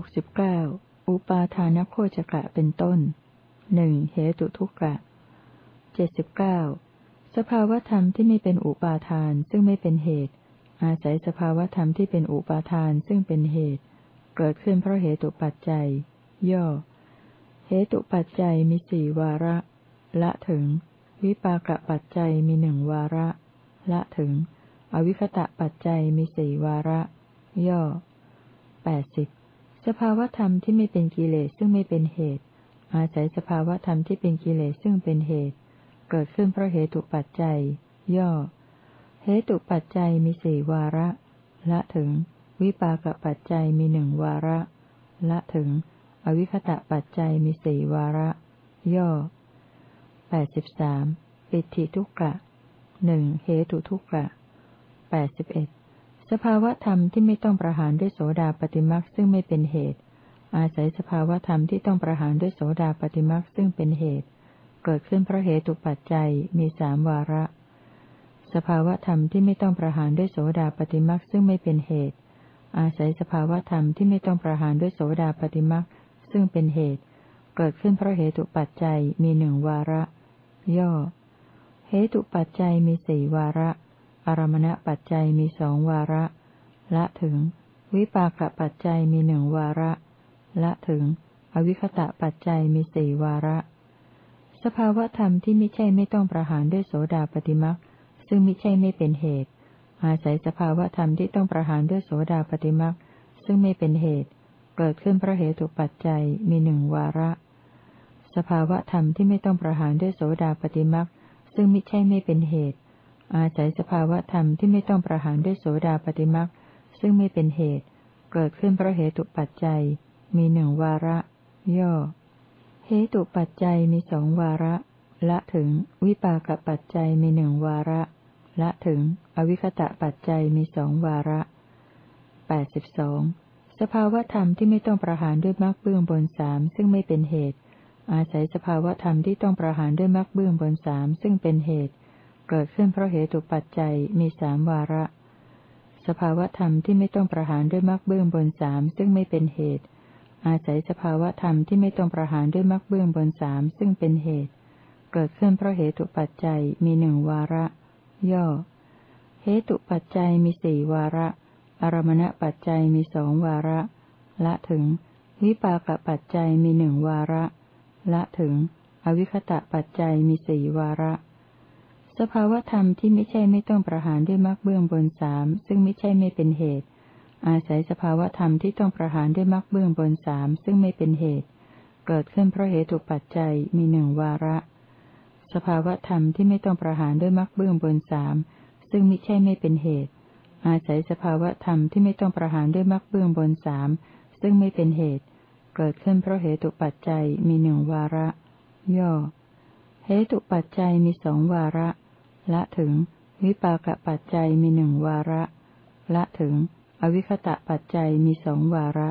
กสิบเก้าอุปาทานโคจกะเป็นต้นหนึ่งเหตุทุกกะเจ็ดสิบเก้าสภาวธรรมที่ไม่เป็นอุปาทานซึ่งไม่เป็นเหตุ อาศัยสภาวธรรมที่เป็นอุปาทานซึ่งเป็นเหตุ เกิดขึ้นเพราะเหตุปัจจัย ย่อ เหตุปัจจัยมีสี่วาระ ละถึง วิปากปัจจัยมีหนึ่งวาระ ละถึง อวิคตะปัจจัยมีสี่วาระ ย่อแปดสิบ สภาวธรรมที่ไม่เป็นกิเลสซึ่งไม่เป็นเหตุ อาศัยสภาวธรรมที่เป็นกิเลสซึ่งเป็นเหตุ เกิดขึ้นเพราะเหตุปัจจัย ย่อ เหตุปัจจัยมีสี่วาระ ละถึง วิปากปัจจัยมีหนึ่งวาระ ละถึง อวิคตะปัจจัยมีสี่วาระ ย่อแปดสิบสามปิติทุกกะหนึ่งเหตุทุกกะแปดสิบเอ็ด สภาวธรรมที่ไม่ต้องประหารด้วยโสดาปฏิมักซึ่งไม่เป็นเหตุ อาศัยสภาวธรรมที่ต้องประหารด้วยโสดาปฏิมักซึ่งเป็นเหตุ เกิดขึ้นเพราะเหตุปัจจัยมีสามวาระ สภาวธรรมที่ไม่ต้องประหารด้วยโสดาปฏิมักซึ่งไม่เป็นเหตุ อาศัยสภาวธรรมที่ไม่ต้องประหารด้วยโสดาปฏิมักซึ่งเป็นเหตุ เกิดขึ้นเพราะเหตุปัจจัยมีหนึ่งวาระ ย่อ เหตุปัจจัยมีสี่วาระ อารมณปัจจัยมีสองวาระ ละถึง วิปากปัจจัยมีหนึ่งวาระ ละถึง อวิคตะปัจจัยมีสี่วาระ สภาวธรรมที่ไม่ใช่ไม่ต้องประหารด้วยโสดาปฏิมักซึ่งไม่ใช่ไม่เป็นเหตุ อาศัยสภาวธรรมที่ต้องประหารด้วยโสดาปฏิมักซึ่งไม่เป็นเหตุ เกิดขึ้นเพราะเหตุปัจจัยมีหนึ่งวาระ สภาวธรรมที่ไม่ต้องประหารด้วยโสดาปฏิมักซึ่งไม่ใช่ไม่เป็นเหตุ อาศัยสภาวะธรรมที่ไม่ต้องประหารด้วยโสดาปฏิมักซึ่งไม่เป็นเหตุ เกิดขึ้นเพราะเหตุปัจจัย มีหนึ่งวาระ ย่อ เหตุปัจจัยมีสองวาระ ละถึง วิปากปัจจัยมีหนึ่งวาระ ละถึง อวิคตะปัจจัยมีสองวาระแปดสิบสองสภาวธรรมที่ไม่ต้องประหารด้วยมรรคเบื้องบนสามซึ่งไม่เป็นเหตุ อาศัยสภาวธรรมที่ต้องประหารด้วยมรรคเบื้องบนสามซึ่งเป็นเหตุ เกิดขึ้นเพราะเหตุปัจจัยมีสามวาระ สภาวธรรมที่ไม่ต้องประหารด้วยมรรคเบื้องบนสามซึ่งไม่เป็นเหตุ อาศัยสภาวธรรมที่ไม่ต้องประหารด้วยมรรคเบื้องบนสามซึ่งเป็นเหตุ เกิดขึ้นเพราะเหตุปัจจัยมีหนึ่งวาระ ย่อ เหตุปัจจัยมีสี่วาระ อารมณปัจจัยมีสองวาระ ละถึง วิปากปัจจัยมีหนึ่งวาระ ละถึง อวิคตะปัจจัยมีสี่วาระ สภาวธรรมที่ไม่ใช่ไม่ต้องประหารด้วยมรรคเบื้องบนสามซึ่งไม่ใช่ไม่เป็นเหตุ อาศัยสภาวธรรมที่ต้องประหารด้วยมรรคเบื้องบนสามซึ่งไม่เป็นเหตุ เกิดขึ้นเพราะเหตุปัจจัยมีหนึ่งวาระ สภาวธรรมที่ไม่ต้องประหารด้วยมรรคเบื้องบนสามซึ่งไม่ใช่ไม่เป็นเหตุ อาศัยสภาวธรรมที่ไม่ต้องประหารด้วยมรรคเบื้องบนสามซึ่งไม่เป็นเหตุ เกิดขึ้นเพราะเหตุปัจจัยมีหนึ่งวาระ ย่อ เหตุปัจจัยมีสองวาระ ละถึง วิปากปัจจัยมีหนึ่งวาระ ละถึง อวิคตะปัจจัยมีสองวาระ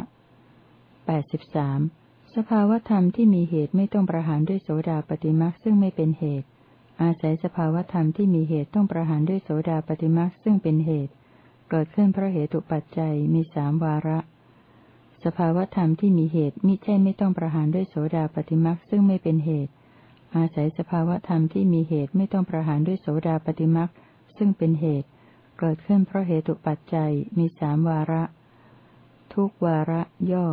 แปดสิบสามสภาวธรรมที่มีเหตุไม่ต้องประหารด้วยโสดาปฏิมักซึ่งไม่เป็นเหตุ อาศัยสภาวธรรมที่มีเหตุต้องประหารด้วยโสดาปฏิมักซึ่งเป็นเหตุ เกิดขึ้นเพราะเหตุปัจจัยมีสามวาระ สภาวธรรมที่มีเหตุมิใช่ไม่ต้องประหารด้วยโสดาปฏิมักซึ่งไม่เป็นเหตุ อาศัยสภาวะธรรมที่มีเหตุไม่ต้องประหารด้วยโสดาปฏิมักซึ่งเป็นเหตุ เกิดขึ้นเพราะเหตุปัจจัยมีสามวาระ ทุกวาระย่อ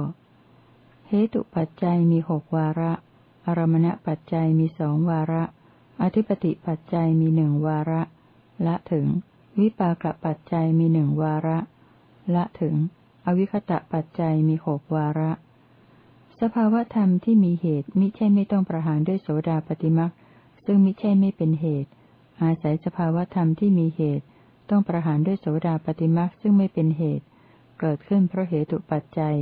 เหตุปัจจัยมีหกวาระ อารมณปัจจัยมีสองวาระ อธิปติปัจจัยมีหนึ่งวาระ ละถึง วิปากปัจจัยมีหนึ่งวาระ ละถึง อวิคตะปัจจัยมีหกวาระ สภาวธรรมที่มีเหตุมิใช่ไม่ต้องประหารด้วยโสดาปฏิมักซึ่งมิใช่ไม่เป็นเหตุ อาศัยสภาวธรรมที่มีเหตุ ต้องประหารด้วยโสดาปฏิมักซึ่งไม่เป็นเหตุ เกิดขึ้นเพราะเหตุปัจจัย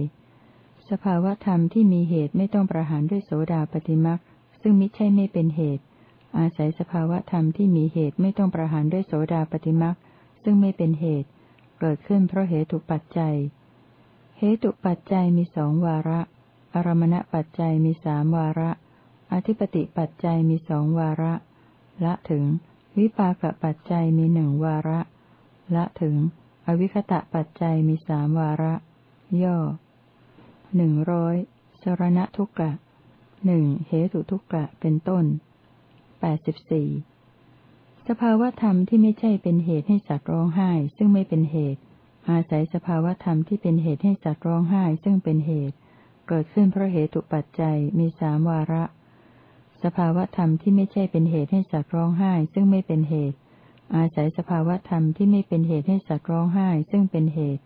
สภาวธรรมที่มีเหตุไม่ต้องประหารด้วยโสดาปฏิมักซึ่งมิใช่ไม่เป็นเหตุ อาศัยสภาวธรรมที่มีเหตุไม่ต้องประหารด้วยโสดาปฏิมักซึ่งไม่เป็นเหตุ เกิดขึ้นเพราะเหตุปัจจัย เหตุปัจจัยมีสองวาระ อารมณปัจจัยมีสามวาระ อธิปติปัจจัยมีสองวาระ ละถึง วิปากปัจจัยมีหนึ่งวาระ ละถึง อวิคตะปัจจัยมีสามวาระ ย่อหนึ่งร้อยสรณทุกกะหนึ่งเหตุทุกกะเป็นต้นแปดสิบสี่สภาวธรรมที่ไม่ใช่เป็นเหตุให้สัตว์ร้องไห้ ซึ่งไม่เป็นเหตุ อาศัยสภาวธรรมที่เป็นเหตุให้สัตว์ร้องไห้ ซึ่งเป็นเหตุ เกิดขึ้นเพราะเหตุปัจจัยมีสามวาระ สภาวธรรมที่ไม่ใช่เป็นเหตุให้สัตว์ร้องไห้ ซึ่งไม่เป็นเหตุ อาศัยสภาวธรรมที่ไม่เป็นเหตุให้สัตว์ร้องไห้ ซึ่งเป็นเหตุ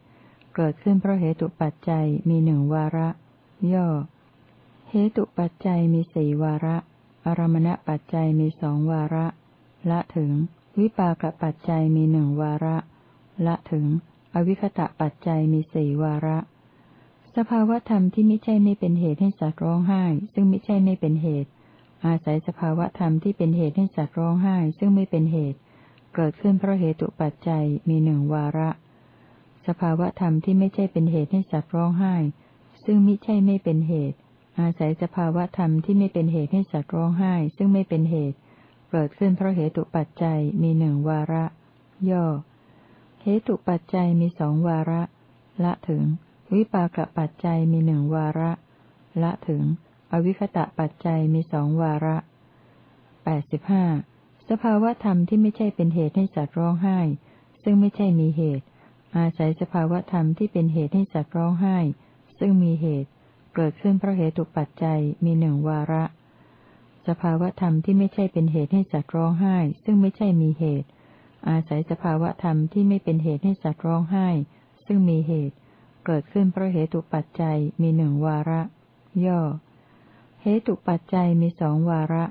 เกิดขึ้นเพราะเหตุปัจจัยมีหนึ่งวาระ ย่อ เหตุปัจจัยมีสี่วาระ อารมณปัจจัยมีสองวาระ ละถึง วิปากปัจจัยมีหนึ่งวาระ ละถึง อวิคตะปัจจัยมีสี่วาระ สภาวธรรมที่ไม่ใช่ไม่เป็นเหตุให้สัตว์ร้องไห้ ซึ่งไม่ใช่ไม่เป็นเหตุ อาศัยสภาวธรรมที่เป็นเหตุให้สัตว์ร้องไห้ ซึ่งไม่เป็นเหตุ เกิดขึ้นเพราะเหตุปัจจัยมีหนึ่งวาระ สภาวธรรมที่ไม่ใช่เป็นเหตุให้สัตว์ร้องไห้ ซึ่งไม่ใช่ไม่เป็นเหตุ อาศัยสภาวธรรมที่ไม่เป็นเหตุให้สัตว์ร้องไห้ ซึ่งไม่เป็นเหตุ เกิดขึ้นเพราะเหตุปัจจัยมีหนึ่งวาระ ย่อเหตุปัจจัยมีสองวาระ ละถึง วิปากปัจจัยมีหนึ่งวาระ ละถึง อวิคตะปัจจัยมีสองวาระแปดสิบห้าสภาวธรรมที่ไม่ใช่เป็นเหตุให้สัตว์ร้องไห้ ซึ่งไม่ใช่มีเหตุ อาศัยสภาวธรรมที่เป็นเหตุให้สัตว์ร้องไห้ ซึ่งมีเหตุ เกิดขึ้นเพราะเหตุปัจจัยมีหนึ่งวาระ สภาวธรรมที่ไม่ใช่เป็นเหตุให้สัตว์ร้องไห้ ซึ่งไม่ใช่มีเหตุ อาศัยสภาวธรรมที่ไม่เป็นเหตุให้สัตว์ร้องไห้ ซึ่งมีเหตุ เกิดขึ้นเพราะเหตุปัจจัยมีหนึ่งวาระ ย่อ เหตุปัจจัยมีสองวาระ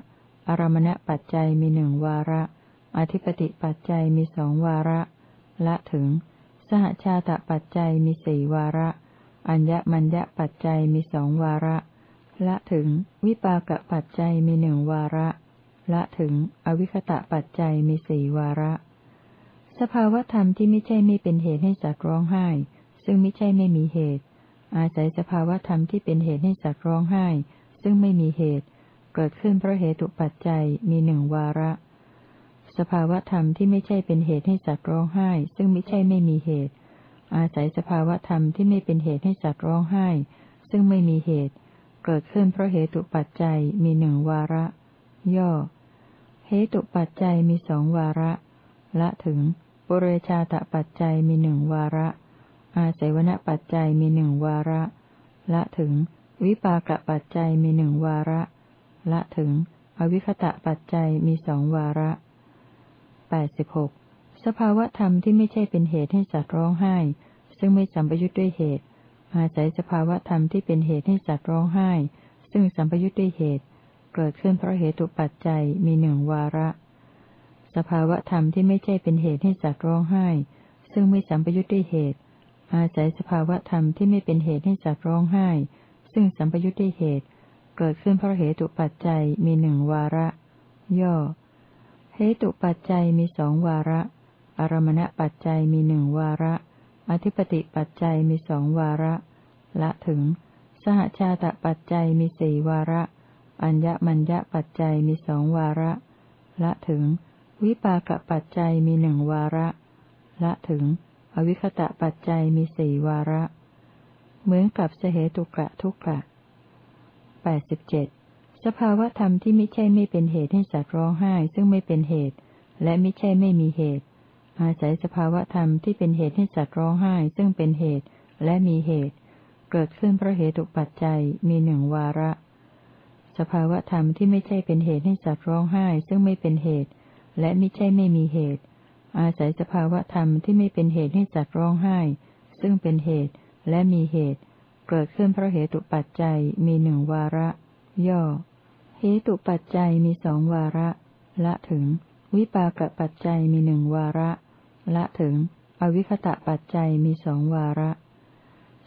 อารมณปัจจัยมีหนึ่งวาระ อธิปติปัจจัยมีสองวาระ ละถึง สหชาตปัจจัยมีสี่วาระ อัญญมัญญปัจจัยมีสองวาระ ละถึง วิปากปัจจัยมีหนึ่งวาระ ละถึง อวิคตะปัจจัยมีสี่วาระสภาวธรรมที่ไม่ใช่ไม่เป็นเหตุให้สัตว์ร้องไห้ ซึ่งไม่ใช่ไม่มีเหตุ อาศัยสภาวธรรมที่เป็นเหตุให้สัตว์ร้องไห้ ซึ่งไม่มีเหตุ เกิดขึ้นเพราะเหตุปัจจัยมีหนึ่งวาระ สภาวธรรมที่ไม่ใช่เป็นเหตุให้สัตว์ร้องไห้ ซึ่งไม่ใช่ไม่มีเหตุ อาศัยสภาวธรรมที่ไม่เป็นเหตุให้สัตว์ร้องไห้ ซึ่งไม่มีเหตุ เกิดขึ้นเพราะเหตุปัจจัยมีหนึ่งวาระ ย่อ เหตุปัจจัยมีสองวาระ ละถึงปุเรชาตปัจจัยมีหนึ่งวาระ อาศัยวณปัจจัยมีหนึ่งวาระ ละถึง วิปากปัจจัยมีหนึ่งวาระ ละถึง อวิคตะปัจจัยมีสองวาระแปดสิบหกสภาวธรรมที่ไม่ใช่เป็นเหตุให้สัตว์ร้องไห้ ซึ่งไม่สัมปยุทธ์ด้วยเหตุ อาศัยสภาวธรรมที่เป็นเหตุให้สัตว์ร้องไห้ ซึ่งสัมปยุทธ์ด้วยเหตุ เกิดขึ้นเพราะเหตุปัจจัยมีหนึ่งวาระ สภาวธรรมที่ไม่ใช่เป็นเหตุให้สัตว์ร้องไห้ ซึ่งไม่สัมปยุทธ์ด้วยเหตุ อาศัยสภาวะธรรมที่ไม่เป็นเหตุให้สัตว์ร้องไห้ ซึ่งสัมปยุทธ์ด้วยเหตุ เกิดขึ้นเพราะเหตุปัจจัยมีหนึ่งวาระ ย่อ เหตุปัจจัยมีสองวาระ อารมณปัจจัยมีหนึ่งวาระ อธิปติปัจจัยมีสองวาระ ละถึง สหชาตปัจจัยมีสี่วาระ อัญญมัญญปัจจัยมีสองวาระ ละถึง วิปากปัจจัยมีหนึ่งวาระ ละถึง อวิคตะปัจจัยมีสี่วาระ เหมือนกับเสเหตุกะทุกกะแปดสิบเจ็ดสภาวธรรมที่ไม่ใช่ไม่เป็นเหตุให้สัตว์ร้องไห้ ซึ่งไม่เป็นเหตุ และไม่ใช่ไม่มีเหตุ อาศัยสภาวธรรมที่เป็นเหตุให้สัตว์ร้องไห้ ซึ่งเป็นเหตุและมีเหตุ เกิดขึ้นเพราะเหตุปัจจัยมีหนึ่งวาระ สภาวธรรมที่ไม่ใช่เป็นเหตุให้สัตว์ร้องไห้ ซึ่งไม่เป็นเหตุ และไม่ใช่ไม่มีเหตุ อาศัยสภาวธรรมที่ไม่เป็นเหตุให้สัตว์ร้องไห้ ซึ่งเป็นเหตุและมีเหตุ เกิดขึ้นเพราะเหตุปัจจัยมีหนึ่งวาระ ย่อ เหตุปัจจัยมีสองวาระ ละถึง วิปากปัจจัยมีหนึ่งวาระ ละถึง อวิคตะปัจจัยมีสองวาระ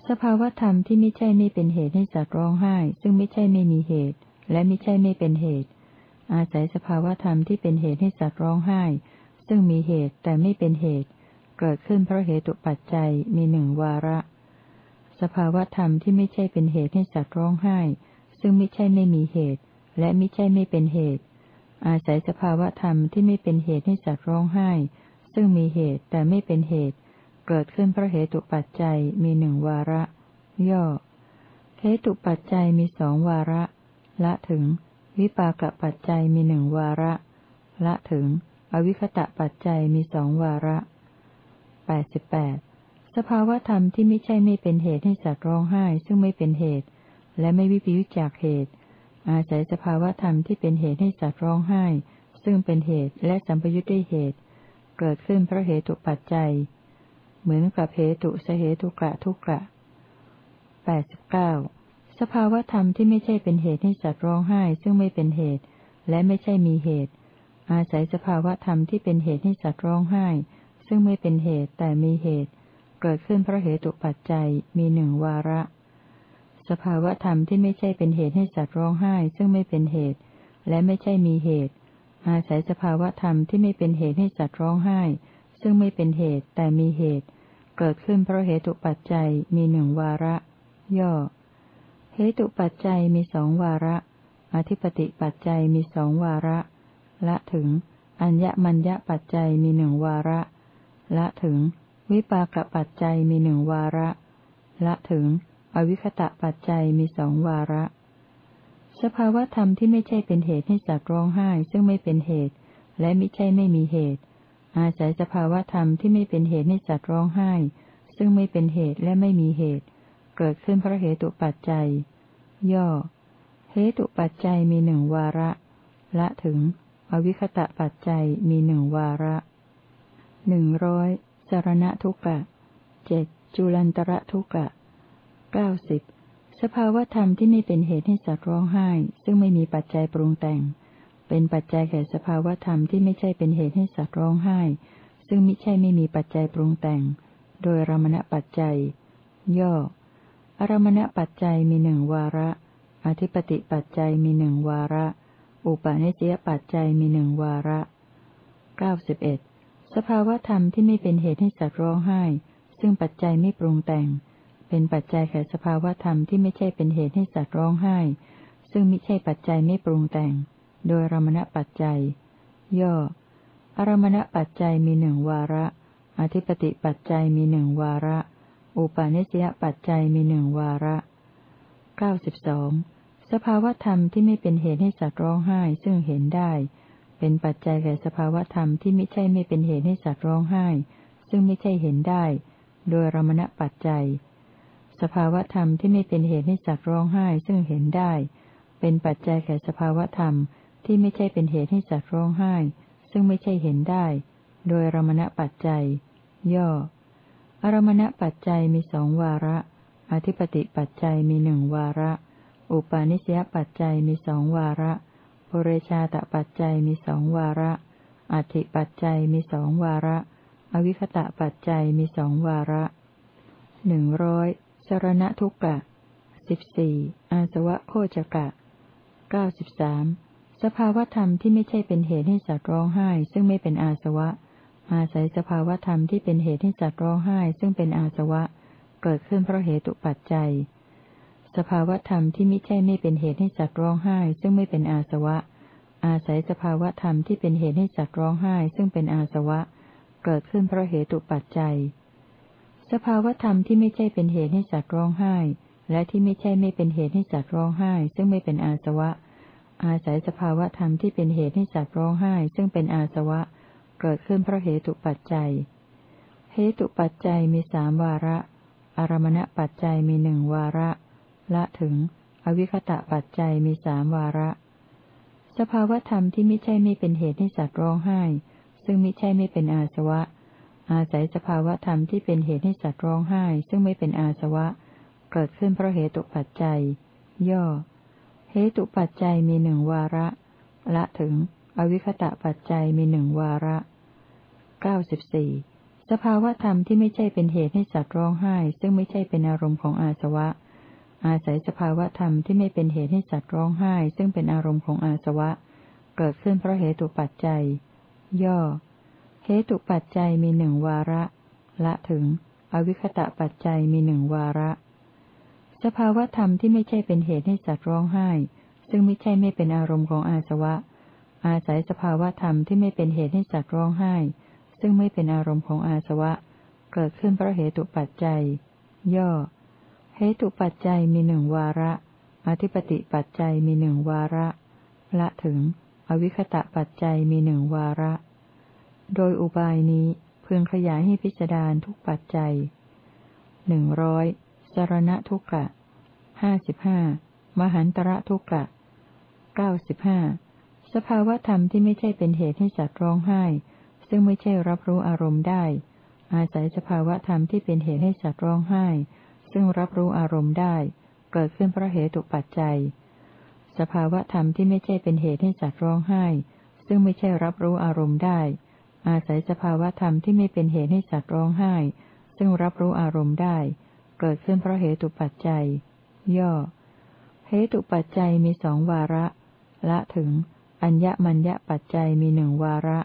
สภาวธรรมที่ไม่ใช่ไม่เป็นเหตุให้สัตว์ร้องไห้ ซึ่งไม่ใช่ไม่มีเหตุ และไม่ใช่ไม่เป็นเหตุ อาศัยสภาวธรรมที่เป็นเหตุให้สัตว์ร้องไห้ ซึ่งมีเหตุแต่ไม่เป็นเหตุ เกิดขึ้นเพราะเหตุปัจจัยมีหนึ่งวาระ สภาวธรรมที่ไม่ใช่เป็นเหตุให้สัตว์ร้องไห้ ซึ่งไม่ใช่ไม่มีเหตุ และไม่ใช่ไม่เป็นเหตุ อาศัยสภาวธรรมที่ไม่เป็นเหตุให้สัตว์ร้องไห้ ซึ่งมีเหตุแต่ไม่เป็นเหตุ เกิดขึ้นเพราะเหตุปัจจัยมีหนึ่งวาระ ย่อเหเหตุปัจจัยมีสองวาระ ละถึง วิปากปัจจัยมีหนึ่งวาระ ละถึง อวิคตะปัจจัยมีสองวาระแปดสิบแปดสภาวธรรมที่ไม่ใช่ไม่เป็นเหตุให้สัตว์ร้องไห้ ซึ่งไม่เป็นเหตุ และไม่วิปยุจจากเหตุ อาศัยสภาวธรรมที่เป็นเหตุให้สัตว์ร้องไห้ ซึ่งเป็นเหตุและสัมปยุจด้วยเหตุ เกิดขึ้นเพราะเหตุปัจจัย เหมือนกับเหตุสเหตุกะทุกะแปดสิบเก้าสภาวธรรมที่ไม่ใช่เป็นเหตุให้สัตว์ร้องไห้ ซึ่งไม่เป็นเหตุ และไม่ใช่มีเหตุ อาศัยสภาวธรรมที่เป็นเหตุให้สัตว์ร้องไห้ ซึ่งไม่เป็นเหตุแต่มีเหตุ เกิดขึ้นเพราะเหตุปัจจัยมีหนึ่งวาระ สภาวธรรมที่ไม่ใช่เป็นเหตุให้สัตว์ร้องไห้ ซึ่งไม่เป็นเหตุ และไม่ใช่มีเหตุ อาศัยสภาวธรรมที่ไม่เป็นเหตุให้สัตว์ร้องไห้ ซึ่งไม่เป็นเหตุแต่มีเหตุ เกิดขึ้นเพราะเหตุปัจจัยมีหนึ่งวาระ ย่อ เหตุปัจจัยมีสองวาระ อธิปติปัจจัยมีสองวาระ ละถึง อัญญมัญญปัจจัยมีหนึ่งวาระ ละถึง วิปากปัจจัยมีหนึ่งวาระ ละถึง อวิคตะปัจจัยมีสองวาระ สภาวธรรมที่ไม่ใช่เป็นเหตุให้สัตว์ร้องไห้ ซึ่งไม่เป็นเหตุ และไม่ใช่ไม่มีเหตุ อาศัยสภาวธรรมที่ไม่เป็นเหตุให้สัตว์ร้องไห้ ซึ่งไม่เป็นเหตุและไม่มีเหตุ เกิดขึ้นเพราะเหตุปัจจัย ย่อเหตุปัจจัยมีหนึ่งวาระ ละถึง อวิคตะปัจจัยมีหนึ่งวาระหนึ่งร้อยสารณทุกะเจ็ดจุลันตระทุกะเก้าสิบสภาวธรรมที่ไม่เป็นเหตุให้สัตว์ร้องไห้ ซึ่งไม่มีปัจจัยปรุงแต่ง เป็นปัจจัยแก่สภาวธรรมที่ไม่ใช่เป็นเหตุให้สัตว์ร้องไห้ ซึ่งม่ใช่ไม่มีปัจจัยปรุงแต่ง โดยรมณปัจจัย ย่ออรมณปัจจัยมีหนึ่งวาระ อธิปติปัจจัยมีหนึ่งวาระ อุปาเนสยปัจจัยมีหนึ่งวาระเก้าสิบเอ็ดสภาวธรรมที่ไม่เป็นเหตุให้สัตว์ร้องไห้ ซึ่งปัจจัยไม่ปรุงแต่ง เป็นปัจจัยแก่สภาวธรรมที่ไม่ใช่เป็นเหตุให้สัตว์ร้องไห้ ซึ่งไม่ใช่ปัจจัยไม่ปรุงแต่ง โดยรมณปัจจัย ย่อ อารมณปัจจัยมีหนึ่งวาระ อธิปติปัจจัยมีหนึ่งวาระ อุปาเนสยปัจจัยมีหนึ่งวาระเก้าสิบสอง สภาวธรรมที่ไม่เป็นเหตุให้สัตว์ร้องไห้ ซึ่งเห็นได้ เป็นปัจจัยแก่สภาวธรรมที่ไม่ใช่ไม่เป็นเหตุให้สัตว์ร้องไห้ ซึ่งไม่ใช่เห็นได้ โดยรมณปัจจัย สภาวธรรมที่ไม่เป็นเหตุให้สัตว์ร้องไห้ ซึ่งเห็นได้ เป็นปัจจัยแก่สภาวธรรมที่ไม่ใช่เป็นเหตุให้สัตว์ร้องไห้ ซึ่งไม่ใช่เห็นได้ โดยรมณปัจจัย ย่ออรมณปัจจัยมีสองวาระ อธิปติปัจจัยมีหนึ่งวาระ อุปาณิสยปัจจัยมีสองวาระปุเรชาตปัจจัยมีสองวาระอธิปัจจัยมีสองวาระ อวิคตะปัจจัยมีสองวาระหนึ่งร้อยสรณทุกกะสิบสี่อาสวะโคจกะเก้าสิบสามสภาวธรรมที่ไม่ใช่เป็นเหตุให้สัตว์ร้องไห้ ซึ่งไม่เป็นอาสวะ อาศัยสภาวธรรมที่เป็นเหตุให้สัตว์ร้องไห้ ซึ่งเป็นอาสวะ เกิดขึ้นเพราะเหตุปัจจัย สภาวธรรมที่ไม่ใช่ไม่เป็นเหตุให้สัตว์ร้องไห้ ซึ่งไม่เป็นอาสวะ อาศัยสภาวธรรมที่เป็นเหตุให้สัตว์ร้องไห้ ซึ่งเป็นอาสวะ เกิดขึ้นเพราะเหตุปัจจัย สภาวธรรมที่ไม่ใช่เป็นเหตุให้สัตว์ร้องไห้ และที่ไม่ใช่ไม่เป็นเหตุให้สัตว์ร้องไห้ ซึ่งไม่เป็นอาสวะ อาศัยสภาวธรรมที่เป็นเหตุให้สัตว์ร้องไห้ ซึ่งเป็นอาสวะ เกิดขึ้นเพราะเหตุปัจจัย เหตุปัจจัยมีสามวาระ อารมณปัจจัยมีหนึ่งวาระ ละถึง อวิคตะปัจจัยมีสามวาระ สภาวธรรมที่ไม่ใช่ไม่เป็นเหตุให้สัตว์ร้องไห้ ซึ่งไม่ใช่ไม่เป็นอาสวะ อาศัยสภาวธรรมที่เป็นเหตุให้สัตว์ร้องไห้ ซึ่งไม่เป็นอาสวะ เกิดขึ้นเพราะเหตุปัจจัย ย่อ เหตุปัจจัยมีหนึ่งวาระ ละถึง อวิคตะปัจจัยมีหนึ่งวาระเก้าสิบสี่สภาวธรรมที่ไม่ใช่เป็นเหตุให้สัตว์ร้องไห้ ซึ่งไม่ใช่เป็นอารมณ์ของอาสวะ อาศัยสภาวธรรมที่ไม่เป็นเหตุให้สัตว์ร้องไห้ ซึ่งเป็นอารมณ์ของอาสวะ เกิดขึ้นเพราะเหตุปัจจัย ย่อ เหตุปัจจัยมีหนึ่งวาระ ละถึง อวิคตะปัจจัยมีหนึ่งวาระ สภาวธรรมที่ไม่ใช่เป็นเหตุให้สัตว์ร้องไห้ ซึ่งไม่ใช่ไม่เป็นอารมณ์ของอาสวะ อาศัยสภาวธรรมที่ไม่เป็นเหตุให้สัตว์ร้องไห้ ซึ่งไม่เป็นอารมณ์ของอาสวะ เกิดขึ้นเพราะเหตุปัจจัย ย่อ เหตุปัจจัยมีหนึ่งวาระ อธิปติปัจจัยมีหนึ่งวาระ ละถึง อวิคตะปัจจัยมีหนึ่งวาระ โดยอุบายนี้พึงขยายให้พิจารณาทุกปัจจัยหนึ่งร้อยสารณทุกกะห้าสิบห้ามหันตระทุกกะเก้าสิบห้าสภาวธรรมที่ไม่ใช่เป็นเหตุให้สัตว์ร้องไห้ ซึ่งไม่ใช่รับรู้อารมณ์ได้ อาศัยสภาวธรรมที่เป็นเหตุให้สัตว์ร้องไห้ ซึ่งรับรู้อารมณ์ได้ เกิดขึ้นเพราะเหตุปัจจัย สภาวธรรมที่ไม่ใช่เป็นเหตุให้สัตว์ร้องไห้ ซึ่งไม่ใช่รับรู้อารมณ์ได้ อาศัยสภาวธรรมที่ไม่เป็นเหตุให้สัตว์ร้องไห้ ซึ่งรับรู้อารมณ์ได้ เกิดขึ้นเพราะเหตุปัจจัย ย่อ เหตุปัจจัยมีสองวาระ ละถึง อัญญมัญญปัจจัยมีหนึ่งวาระ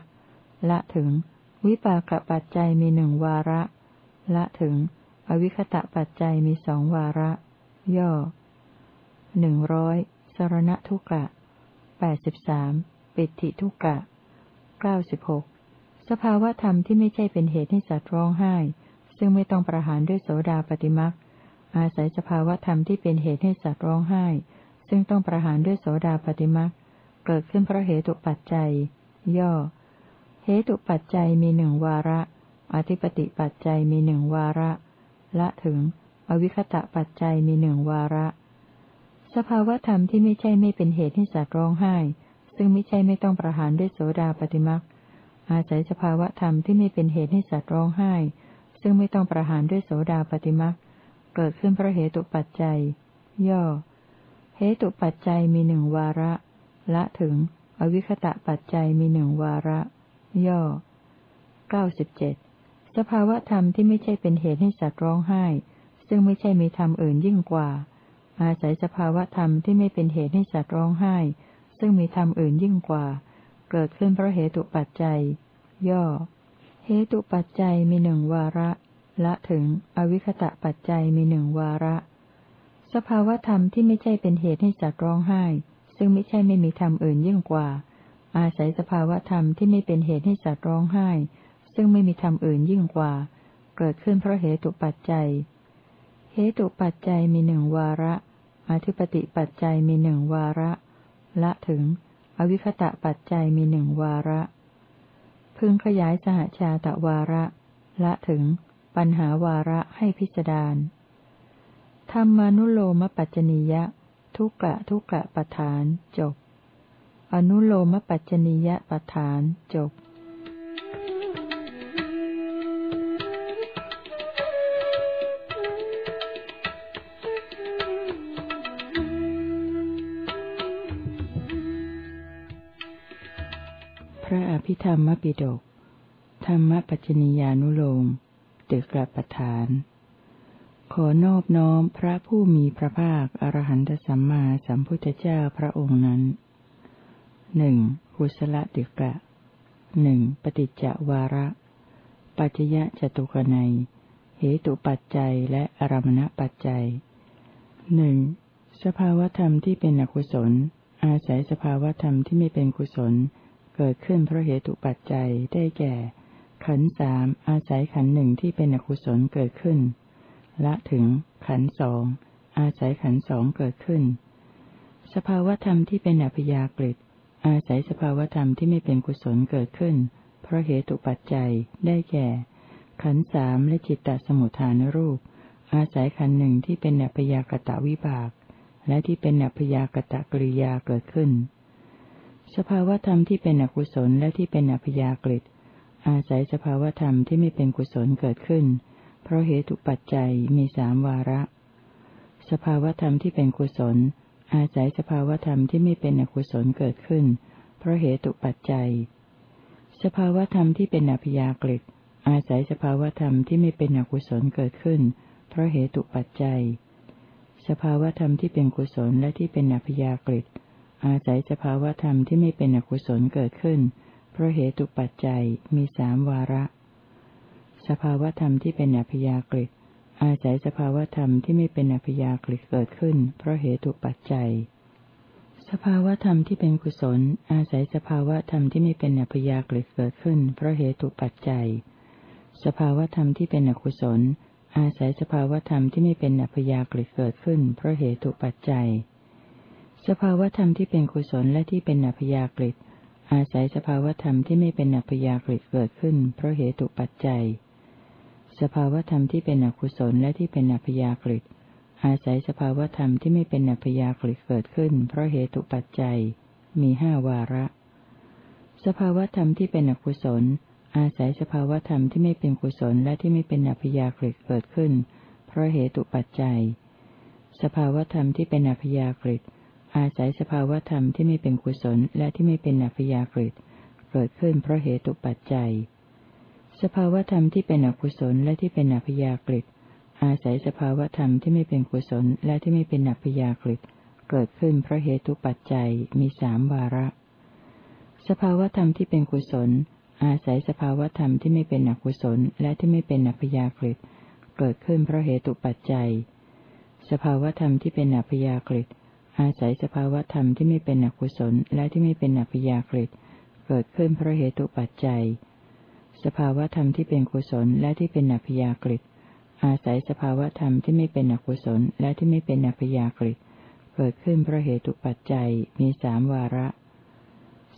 ละถึง วิปากปัจจัยมีหนึ่งวาระ ละถึง อวิคตะปัจจัยมีสองวาระ ย่อหนึ่งร้อยสรณทุกะแปดสิบสามปิติทุกะเก้าสิบหกสภาวธรรมที่ไม่ใช่เป็นเหตุให้สัตว์ร้องไห้ ซึ่งไม่ต้องประหารด้วยโสดาปฏิมักอาศัยสภาวธรรมที่เป็นเหตุให้สัตว์ร้องไห้ ซึ่งต้องประหารด้วยโสดาปฏิมักเกิดขึ้นเพราะเหตุปัจจัย ย่อ เหตุปัจจัยมีหนึ่งวาระ อธิปติปัจจัยมีหนึ่งวาระ ละถึง อวิคตะปัจจัยมีหนึ่งวาระ สภาวธรรมที่ไม่ใช่ไม่เป็นเหตุให้สัตว์ร้องไห้ ซึ่งไม่ใช่ไม่ต้องประหารด้วยโสดาปฏิมักอาศัยสภาวธรรมที่ไม่เป็นเหตุให้สัตว์ร้องไห้ ซึ่งไม่ต้องประหารด้วยโสดาปฏิมักเกิดขึ้นเพราะเหตุปัจจัย ย่อ เหตุปัจจัยมีหนึ่งวาระ ละถึง อวิคตะปัจจัยมีหนึ่งวาระ ย่อเก้าสิบเจ็ด สภาวะธรรมที่ไม่ใช่เป็นเหตุให้สัตว์ร้องไห้ ซึ่งไม่ใช่มีธรรมอื่นยิ่งกว่า อาศัยสภาวะธรรมที่ไม่เป็นเหตุให้สัตว์ร้องไห้ ซึ่งมีธรรมอื่นยิ่งกว่า เกิดขึ้นเพราะเหตุปัจจัย ย่อ เหตุปัจจัยมีหนึ่งวาระ ละถึง อวิคตะปัจจัยมีหนึ่งวาระ สภาวะธรรมที่ไม่ใช่เป็นเหตุให้สัตว์ร้องไห้ ซึ่งไม่ใช่ไม่มีธรรมอื่นยิ่งกว่า อาศัยสภาวะธรรมที่ไม่เป็นเหตุให้สัตว์ร้องไห้ ซึ่งไม่มีธรรมอื่นยิ่งกว่า เกิดขึ้นเพราะเหตุปัจจัย เหตุปัจจัยมีหนึ่งวาระ อธิปติปัจจัยมีหนึ่งวาระ ละถึง อวิคตะปัจจัยมีหนึ่งวาระ พึงขยายสหชาตวาระ ละถึง ปัญหาวาระให้พิจารณาธรรมานุโลมปัจจนิยะ ทุกะทุกะปทานจบ อนุโลมปัจจนิยปทานจบ ธรรมปิฎกธรรมปัจจนิยานุโลมตึกระปทาน ขอนอบน้อมพระผู้มีพระภาคอรหันตสัมมาสัมพุทธเจ้าพระองค์นั้นหนึ่งกุศลติกะหนึ่งปฏิจจวาระ ปัจจยะจตุกนัยเหตุปัจจัยและอารมณปัจจัยหนึ่งสภาวธรรมที่เป็นอกุศล อาศัยสภาวธรรมที่ไม่เป็นกุศล เกิดขึ้นเพราะเหตุปัจจัยได้แก่ ขันสามอาศัยขันหนึ่งที่เป็นอกุศลเกิดขึ้น ละถึงขันสองอาศัยขันสองเกิดขึ้น สภาวธรรมที่เป็นอภิยากฤิอาศัยสภาวธรรมที่ไม่เป็นกุศลเกิดขึ้น เพราะเหตุปัจจัยได้แก่ ขันสามและจิตตสมุทฐานรูป อาศัยขันหนึ่งที่เป็นอัพยากตะวิบาก และที่เป็นอัพยากตะกริยาเกิดขึ้น สภาวธรรมที่เป็นอกุศลและที่เป็นอัพยากฤิอาศัยสภาวธรรมที่ไม่เป็นกุศลเกิดขึ้น เพราะเหตุปัจจัยมีสามวาระ สภาวธรรมที่เป็นกุศล อาศัยสภาวธรรมที่ไม่เป็นอกุศลเกิดขึ้น เพราะเหตุปัจจัย สภาวธรรมที่เป็นอภิยากฤิอาศัยสภาวธรรมที่ไม่เป็นอกุศลเกิดขึ้น เพราะเหตุปัจจัย สภาวธรรมที่เป็นกุศลและที่เป็นอภิยากฤิ อาศัยสภาวธรรมที่ไม่เป็นอกุศลเกิดขึ้น เพราะเหตุปัจจัยมีสามวาระ สภาวธรรมที่เป็นอัพยากฤิอาศัยสภาวธรรมที่ไม่เป็นอัพยากฤิเกิดขึ้น เพราะเหตุปัจจัย สภาวธรรมที่เป็นกุศล อาศัยสภาวธรรมที่ไม่เป็นอัพยากฤิเกิดขึ้น เพราะเหตุปัจจัย สภาวธรรมที่เป็นอกุศล อาศัยสภาวธรรมที่ไม่เป็นอัพยากฤิเกิดขึ้น เพราะเหตุปัจจัย สภาวธรรมที่เป็นกุศลและที่เป็นอัพยากฤิอาศัยสภาวธรรมที่ไม่เป็นอัพยากฤิเกิดขึ้น เพราะเหตุปัจจัย สภาวธรรมที่เป็นอกุศลและที่เป็นอัพยากฤิอาศัยสภาวธรรมที่ไม่เป็นอัพยากฤิเกิดขึ้น เพราะเหตุปัจจัย มีห้าวาระ สภาวธรรมที่เป็นอกุศล อาศัยสภาวธรรมที่ไม่เป็นกุศลและที่ไม่เป็นอัพยากฤิเกิดขึ้น เพราะเหตุปัจจัย สภาวธรรมที่เป็นอัพยากฤิ อาศัยสภาวธรรมที่ไม่เป็นกุศลและที่ไม่เป็นอัพยากฤิเกิดขึ้นเพราะเหตุปัจจัย สภาวธรรมที่เป็นอกุศลและที่เป็นอัพยากฤิอาศัยสภาวธรรมที่ไม่เป็นกุศลและที่ไม่เป็นอัพยากฤิเกิดขึ้นเพราะเหตุปัจจัยมีสามวาระ สภาวธรรมที่เป็นกุศล อาศัยสภาวธรรมที่ไม่เป็นอกุศลและที่ไม่เป็นอัพยากฤิเกิดขึ้นเพราะเหตุปัจจัย สภาวธรรมที่เป็นอัพยากฤิ อาศัยสภาวธรรมที่ไม่เป็นอกุศลและที่ไม่เป็นอัพยากฤิเกิดขึ้นเพราะเหตุปัจจัย สภาวธรรมที่เป็นกุศลและที่เป็นอัพยากฤิอาศัยสภาวธรรมที่ไม่เป็นอกุศลและที่ไม่เป็นอัพยากฤิเกิดขึ้นเพราะเหตุปัจจัยมีสามวาระ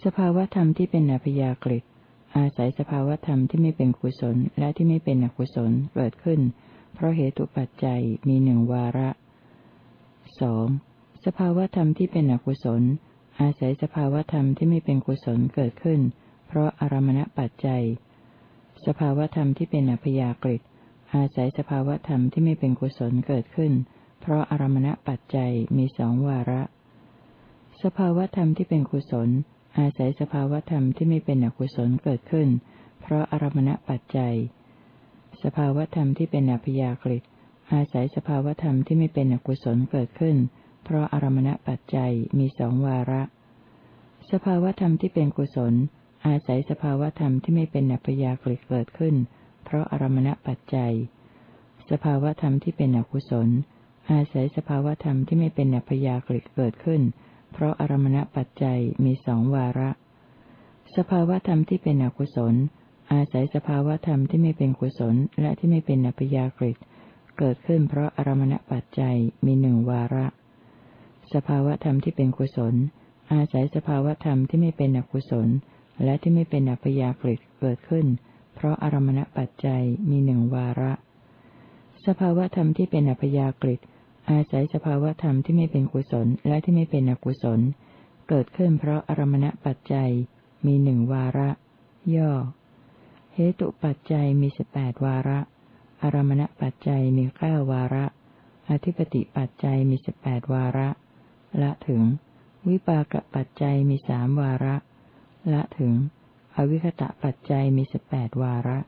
สภาวธรรมที่เป็นอัพยากฤิอาศัยสภาวธรรมที่ไม่เป็นกุศลและที่ไม่เป็นอกุศลเกิดขึ้น เพราะเหตุปัจจัยมีหนึ่งวาระสอง สภาวธรรมที่เป็นอกุศล อาศัยสภาวธรรมที่ไม่เป็นกุศลเกิดขึ้น เพราะอารมณปัจจัย สภาวธรรมที่เป็นอัพยากฤิอาศัยสภาวธรรมที่ไม่เป็นกุศลเกิดขึ้น เพราะอารมณปัจจัยมีสองวาระ สภาวธรรมที่เป็นกุศล อาศัยสภาวธรรมที่ไม่เป็นอกุศลเกิดขึ้น เพราะอารมณปัจจัย สภาวธรรมที่เป็นอัพยากฤิอาศัยสภาวธรรมที่ไม่เป็นอกุศลเกิดขึ้น เพราะอารมณปัจจัยมีสองวาระ สภาวธรรมที่เป็นกุศล อาศัยสภาวธรรมที่ไม่เป็นอัพยากฤิเกิดขึ้น เพราะอารมณปัจจัย สภาวธรรมที่เป็นอกุศล อาศัยสภาวธรรมที่ไม่เป็นอัพยากฤิเกิดขึ้น เพราะอารมณปัจจัยมีสองวาระ สภาวธรรมที่เป็นอกุศล อาศัยสภาวธรรมที่ไม่เป็นกุศลและที่ไม่เป็นอัพยากฤิเกิดขึ้นเพราะอารมณปัจจัยมีหนึ่งวาระ สภาวธรรมที่เป็นกุศล อาศัยสภาวธรรมที่ไม่เป็นอกุศล และที่ไม่เป็นอัพยากฤิเกิดขึ้น เพราะอารมณปัจจัยมีหนึ่งวาระ สภาวธรรมที่เป็นอัพยากฤิอาศัยสภาวธรรมที่ไม่เป็นกุศลและที่ไม่เป็นอกุศล เกิดขึ้นเพราะอารมณปัจจัยมีหนึ่งวาระ ย่อ เหตุปัจจัยมีสิบแปดวาระ อารมณปัจจัยมีเก้าวาระ อธิปติปัจจัยมีสิบแปดวาระ ละถึง วิปากปัจจัยมีสามวาระ ละถึง อวิคตะปัจจัยมีสิบแปดวาระ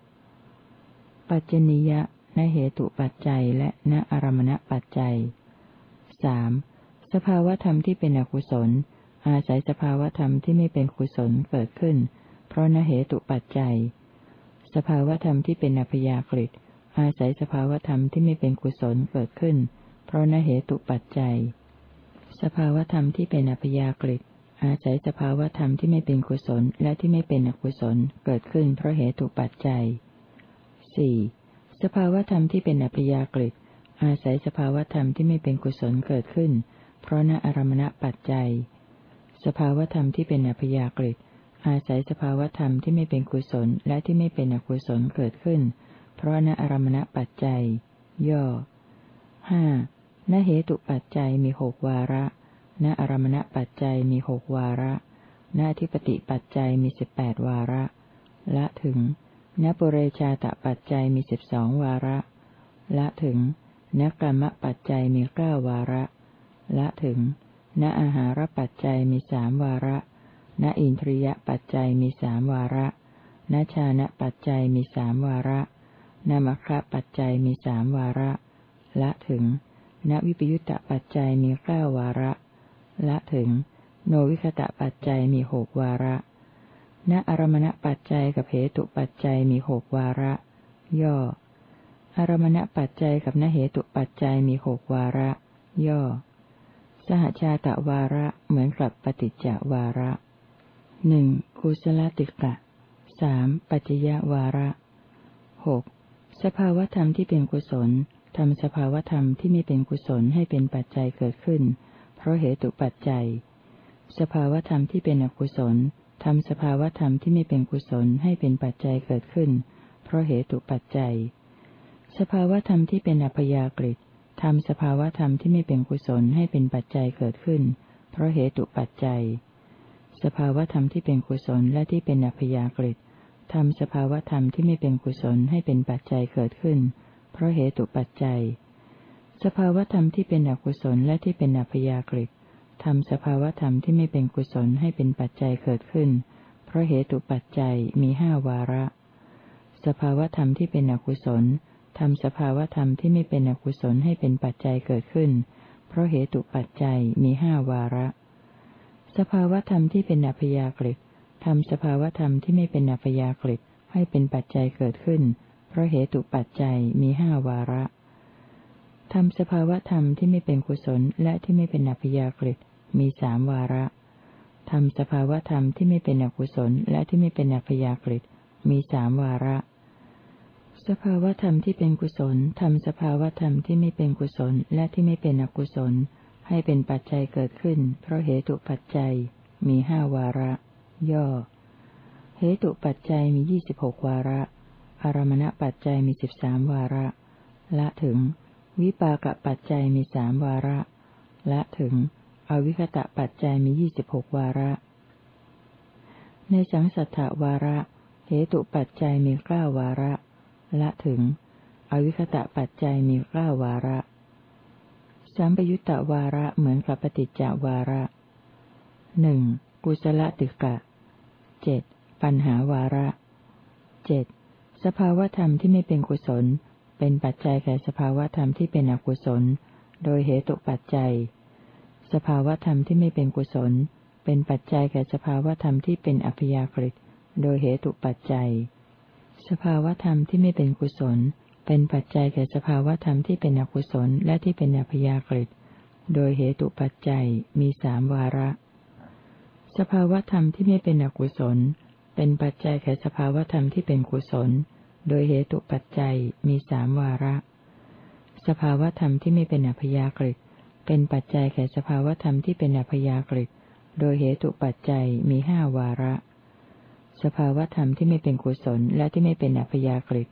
ปัจจนิยะณเหตุปัจจัยและณอารมณปัจจัยสสภาวธรรมที่เป็นอกุศล อาศัยสภาวธรรมที่ไม่เป็นกุศลเกิดขึ้น เพราะณเหตุปัจจัย สภาวธรรมที่เป็นอัพยากฤิอาศัยสภาวธรรมที่ไม่เป็นกุศลเกิดขึ้น เพราะณเหตุปัจจัย สภาวธรรมที่เป็นอัพยากฤิอาศัยสภาวธรรมที่ไม่เป็นกุศลและที่ไม่เป็นอกุศลเกิดขึ้นเพราะเหตุปัจจัยสี่สภาวธรรมที่เป็นอัพยากฤิอาศัยสภาวธรรมที่ไม่เป็นกุศลเกิดขึ้น เพราะณอารมณปัจจัย สภาวธรรมที่เป็นอัพยากฤิอาศัยสภาวธรรมที่ไม่เป็นกุศลและที่ไม่เป็นอกุศลเกิดขึ้น เพราะณอารมณปัจจัย ย่อห้า ณเหตุปัจจัยมีหกวาระ ณอารมณปัจจัยมีหกวาระ ณทิปติปัจจัยมีสิบแปดวาระ ละถึงนปุเรชาตปัจจัยมีสิบสองวาระ ละถึงนกรรมปัจจัยมีเก้าวาระ ละถึง ณอาหารปัจจัยมีสามวาระ ณอินทรียปัจจัยมีสามวาระ ณชานะปัจจัยมีสามวาระ ณมัคคะปัจจัยมีสามวาระ ละถึง ณวิปยุตตปัจจัยมีเก้าวาระ ละถึง โนวิคตะปัจจัยมีหกวาระ ณอารมณปัจจัยกับเหตุปัจจัยมีหกวาระ ย่อ อารมณปัจจัยกับนเหตุปัจจัยมีหกวาระ ย่อ สหชาตะวาระเหมือนกับปฏิจจวาระหนึ่งกุศลติกะสามปัจจยวาระหกสภาวธรรมที่เป็นกุศล ทำสภาวธรรมที่ไม่เป็นกุศลให้เป็นปัจจัยเกิดขึ้น เพราะเหตุปัจจัย สภาวธรรมที่เป็นอกุศลทำสภาวธรรมที่ไม่เป็นกุศลให้เป็นปัจจัยเกิดขึ้น เพราะเหตุปัจจัย สภาวธรรมที่เป็นอัพยากฤิทำสภาวธรรมที่ไม่เป็นกุศลให้เป็นปัจจัยเกิดขึ้น เพราะเหตุปัจจัย สภาวธรรมที่เป็นกุศลและที่เป็นอัพยากฤิทำสภาวธรรมที่ไม่เป็นกุศลให้เป็นปัจจัยเกิดขึ้นเพราะเหตุปัจจัย สภาวธรรมที่เป็นอกุศลและที่เป็นอัพยากฤิทำสภาวธรรมที่ไม่เป็นกุศลให้เป็นปัจจัยเกิดขึ้น เพราะเหตุปัจจัยมีห้าวาระ สภาวธรรมที่เป็นอกุศลทำสภาวธรรมที่ไม่เป็นอกุศลให้เป็นปัจจัยเกิดขึ้น เพราะเหตุปัจจัยมีห้าวาระ สภาวธรรมที่เป็นอัพยากฤิทำสภาวธรรมที่ไม่เป็นอัพยากฤิให้เป็นปัจจัยเกิดขึ้น เพราะเหตุปัจจัยมีห้าวาระทำสภาวธรรมที่ไม่เป็นกุศลและที่ไม่เป็นอัพยากฤิมีสามวาระทำสภาวธรรมที่ไม่เป็นอกุศลและที่ไม่เป็นอัพยากฤิมีสามวาระ สภาวธรรมที่เป็นกุศลทำสภาวธรรมที่ไม่เป็นกุศลและที่ไม่เป็นอกุศล ให้เป็นปัจจัยเกิดขึ้น เพราะเหตุปัจจัยมีห้าวาระ ย่อ เหตุปัจจัยมียี่สิบหกวาระ อารมณปัจจัยมีสิบสามวาระ ละถึง วิปากปัจจัยมีสามวาระและถึง อวิคตะปัจจัยมียี่สิบหกวาระ ในสังสัทธวาระ เหตุปัจจัยมีเก้าวาระและถึง อวิคตะปัจจัยมีเก้าวาระสัมปยุตตวาระเหมือนกับปฏิจจวาระหนึ่งกุศลติกะเจ็ดปัญหาวาระเจ็ด สภาวธรรมที่ไม่เป็นกุศล เป็นปัจจัยแก่สภาวธรรมที่เป็นอกุศล โดยเหตุปัจจัย สภาวธรรมที่ไม่เป็นกุศล เป็นปัจจัยแก่สภาวธรรมที่เป็นอัพยากฤิโดยเหตุปัจจัย สภาวธรรมที่ไม่เป็นกุศล เป็นปัจจัยแก่สภาวธรรมที่เป็นอกุศลและที่เป็นอัพยากฤิโดยเหตุปัจจัยมีสามวาระ สภาวธรรมที่ไม่เป็นอกุศล เป็นปัจจัยแก่สภาวธรรมที่เป็นกุศล โดยเหตุปัจจัยมีสามวาระ สภาวธรรมที่ไม่เป็นอัพยากฤิเป็นปัจจัยแก่สภาวธรรมที่เป็นอัพยากฤิโดยเหตุปัจจัยมีห้าวาระ สภาวธรรมที่ไม่เป็นกุศลและที่ไม่เป็นอัพยากฤิ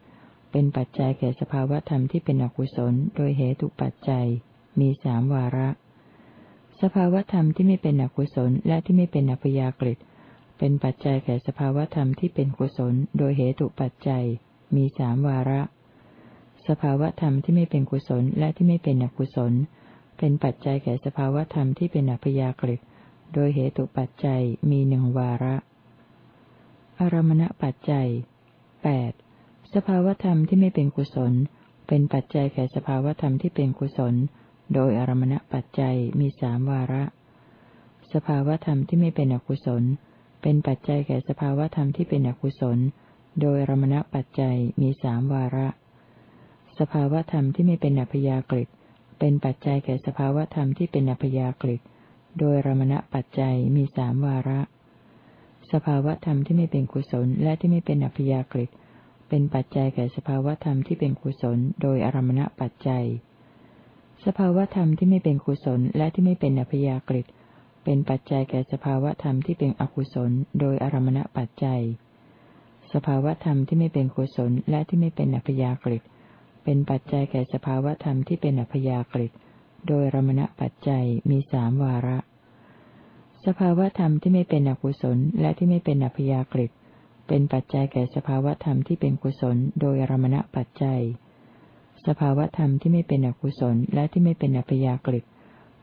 เป็นปัจจัยแก่สภาวธรรมที่เป็นอกุศล โดยเหตุปัจจัยมีสามวาระ สภาวธรรมที่ไม่เป็นอกุศลและที่ไม่เป็นอัพยากฤิ เป็นปัจจัยแก่สภาวธรรมที่เป็นกุศล โดยเหตุปัจจัย มีสามวาระ สภาวธรรมที่ไม่เป็นกุศลและที่ไม่เป็นอกุศล เป็นปัจจัยแก่สภาวธรรมที่เป็นอัพยากฤิโดยเหตุปัจจัยมีหนึ่งวาระ อารมณปัจจัยแปดสภาวธรรมที่ไม่เป็นกุศล เป็นปัจจัยแก่สภาวธรรมที่เป็นกุศล โดยอารมณปัจจัยมีสามวาระ สภาวธรรมที่ไม่เป็นอกุศล เป็นปัจจัยแก่สภาวธรรมที่เป็นอกุศล โดยรมณปัจจัยมีสามวาระ สภาวธรรมที่ไม่เป็นอัพยากฤิเป็นปัจจัยแก่สภาวธรรมที่เป็นอัพยากฤิโดยรมณปัจจัยมีสามวาระ สภาวธรรมที่ไม่เป็นกุศลและที่ไม่เป็นอัพยากฤิเป็นปัจจัยแก่สภาวธรรมที่เป็นกุศล โดยอารมณปัจจัย สภาวธรรมที่ไม่เป็นกุศลและที่ไม่เป็นอัพยากฤิต เป็นปัจจัยแก่สภาวธรรมที่เป็นอกุศล โดยอารมณปัจจัย สภาวธรรมที่ไม่เป็นกุศลและที่ไม่เป็นอัพยากฤิเป็นปัจจัยแก่สภาวธรรมที่เป็นอัพยากฤิโดยรมณปัจจัยมีสามวาระ สภาวธรรมที่ไม่เป็นอกุศลและที่ไม่เป็นอัพยากฤิเป็นปัจจัยแก่สภาวธรรมที่เป็นกุศล โดยรมณปัจจัย สภาวธรรมที่ไม่เป็นอกุศลและที่ไม่เป็นอัพยากฤิ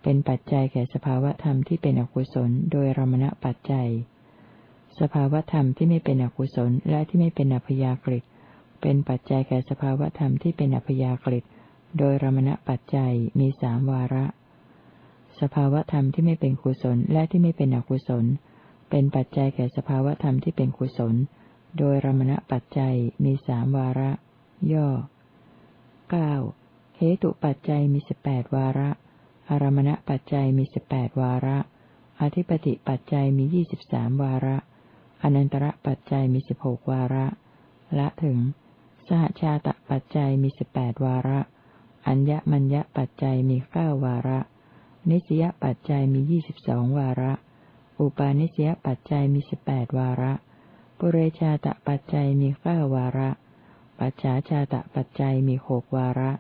เป็นปัจจัยแก่สภาวธรรมที่เป็นอกุศล โดยรมณปัจจัย สภาวธรรมที่ไม่เป็นอกุศลและที่ไม่เป็นอัพยากฤิเป็นปัจจัยแก่สภาวธรรมที่เป็นอัพยากฤิโดยรมณปัจจัยมีสามวาระ สภาวธรรมที่ไม่เป็นกุศลและที่ไม่เป็นอกุศล เป็นปัจจัยแก่สภาวธรรมที่เป็นกุศล โดยรมณปัจจัยมีสามวาระ ย่อเก้าเหตุปัจจัยมีสิบแปดวาระ อารมณปัจจัยมีสิบแปดวาระ อธิปติปัจจัยมียี่สิบสามวาระ อนันตระปัจจัยมีสิบหกวาระ ละถึง สหชาตปัจจัยมีสิบแปดวาระ อัญญมัญญปัจจัยมีเก้าวาระ นิสยปัจจัยมียี่สิบสองวาระ อุปาณิสยปัจจัยมีสิบแปดวาระ ปุเรชาตปัจจัยมีเก้าวาระ ปัจฉาชาตปัจจัยมีหกวาระ